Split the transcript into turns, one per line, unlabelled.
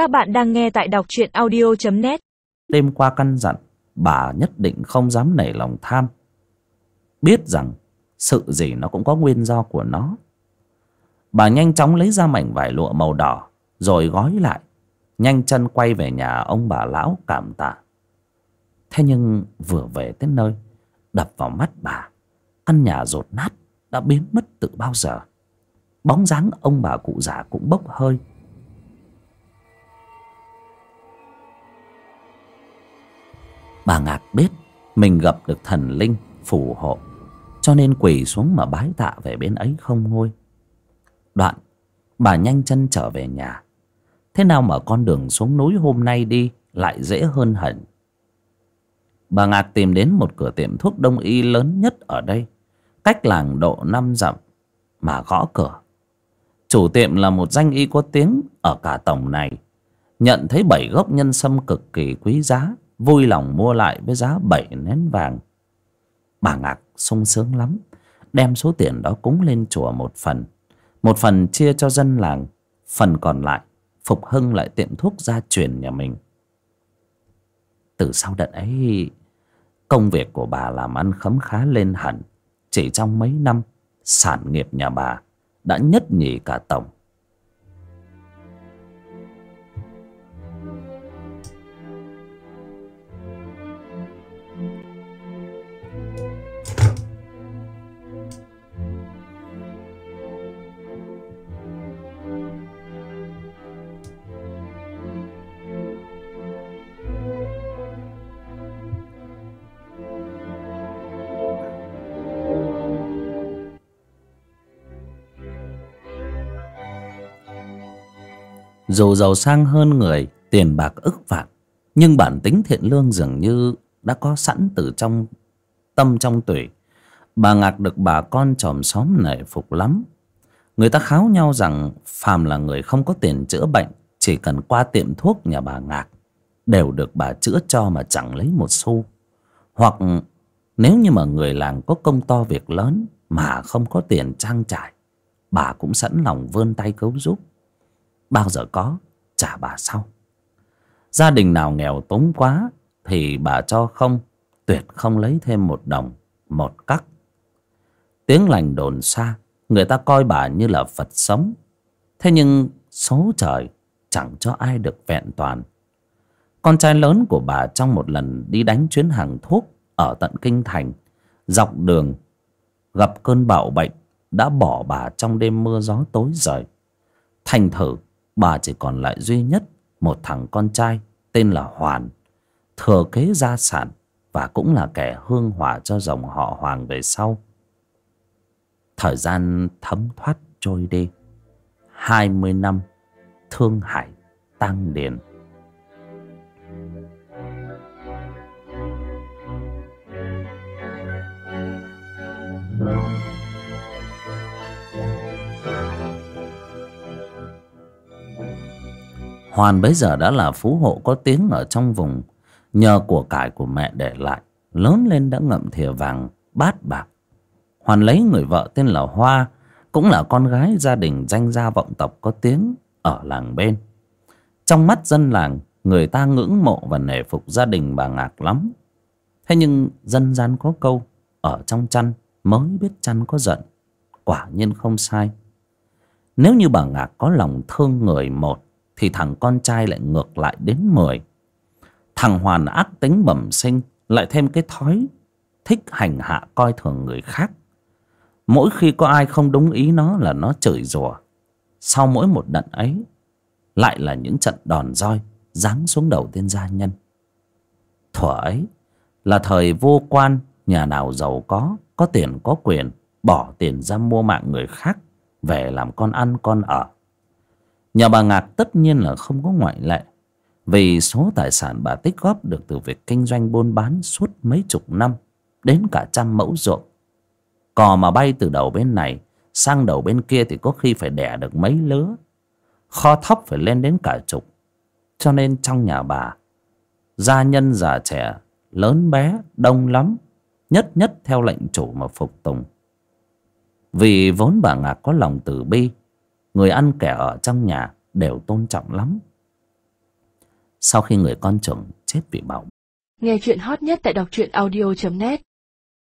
Các bạn đang nghe tại đọc truyện audio.net
Đêm qua căn dặn, Bà nhất định không dám nảy lòng tham. Biết rằng, Sự gì nó cũng có nguyên do của nó. Bà nhanh chóng lấy ra mảnh vải lụa màu đỏ, Rồi gói lại, Nhanh chân quay về nhà ông bà lão cảm tạ. Thế nhưng vừa về tới nơi, Đập vào mắt bà, Căn nhà rột nát Đã biến mất từ bao giờ. Bóng dáng ông bà cụ già cũng bốc hơi. Bà Ngạc biết Mình gặp được thần linh phù hộ, Cho nên quỳ xuống mà bái tạ về bên ấy không ngôi. Đoạn, Bà nhanh chân trở về nhà. Thế nào mà con đường xuống núi hôm nay đi Lại dễ hơn hẳn? Bà Ngạc tìm đến một cửa tiệm thuốc đông y lớn nhất ở đây, Cách làng độ năm dặm Mà gõ cửa. Chủ tiệm là một danh y có tiếng Ở cả tổng này, Nhận thấy bảy gốc nhân sâm cực kỳ quý giá. Vui lòng mua lại với giá bảy nén vàng. Bà Ngạc sung sướng lắm, Đem số tiền đó cúng lên chùa một phần. Một phần chia cho dân làng, Phần còn lại Phục hưng lại tiệm thuốc gia truyền nhà mình. Từ sau đợt ấy, Công việc của bà làm ăn khấm khá lên hẳn. Chỉ trong mấy năm, Sản nghiệp nhà bà Đã nhất nhì cả tổng. Dù giàu sang hơn người, Tiền bạc ức vạn, Nhưng bản tính thiện lương dường như Đã có sẵn từ trong Tâm trong tủy. Bà Ngạc được bà con chòm xóm nể phục lắm. Người ta kháo nhau rằng Phàm là người không có tiền chữa bệnh, Chỉ cần qua tiệm thuốc nhà bà Ngạc, Đều được bà chữa cho mà chẳng lấy một xu. Hoặc nếu như mà người làng có công to việc lớn Mà không có tiền trang trải, Bà cũng sẵn lòng vươn tay cứu giúp bao giờ có trả bà sau. Gia đình nào nghèo túng quá thì bà cho không, tuyệt không lấy thêm một đồng, một cắc. Tiếng lành đồn xa, người ta coi bà như là phật sống. Thế nhưng số trời chẳng cho ai được vẹn toàn. Con trai lớn của bà trong một lần đi đánh chuyến hàng thuốc ở tận kinh thành, dọc đường, gặp cơn bạo bệnh, đã bỏ bà trong đêm mưa gió tối rời. Thành thử bà chỉ còn lại duy nhất một thằng con trai tên là hoàn, thừa kế gia sản và cũng là kẻ hương hỏa cho dòng họ hoàng về sau. Thời gian thấm thoát trôi đi, hai mươi năm, thương hải tăng điền. Hoàn bấy giờ đã là phú hộ có tiếng ở trong vùng. Nhờ của cải của mẹ để lại, Lớn lên đã ngậm thìa vàng, bát bạc. Hoàn lấy người vợ tên là Hoa, Cũng là con gái gia đình danh gia vọng tộc có tiếng Ở làng bên. Trong mắt dân làng, Người ta ngưỡng mộ và nể phục gia đình bà Ngạc lắm. Thế nhưng dân gian có câu, Ở trong chăn mới biết chăn có giận. Quả nhiên không sai. Nếu như bà Ngạc có lòng thương người một thì thằng con trai lại ngược lại đến mười thằng hoàn ác tính bẩm sinh, lại thêm cái thói thích hành hạ coi thường người khác. Mỗi khi có ai không đúng ý nó là nó chửi rủa. Sau mỗi một đận ấy, lại là những trận đòn roi giáng xuống đầu tên gia nhân. Thuở ấy, là thời vô quan, nhà nào giàu có có tiền có quyền, bỏ tiền ra mua mạng người khác, về làm con ăn con ở. Nhà bà Ngạc tất nhiên là không có ngoại lệ. Vì số tài sản bà tích góp được từ việc kinh doanh buôn bán suốt mấy chục năm, Đến cả trăm mẫu ruộng. Cò mà bay từ đầu bên này sang đầu bên kia thì có khi phải đẻ được mấy lứa. Kho thóc phải lên đến cả chục. Cho nên trong nhà bà, Gia nhân già trẻ, Lớn bé, đông lắm, Nhất nhất theo lệnh chủ mà phục tùng. Vì vốn bà Ngạc có lòng từ bi người ăn kẻ ở trong nhà đều tôn trọng lắm. Sau khi người con chồng chết vì bạo
nghe chuyện hot nhất tại đọc truyện audio net.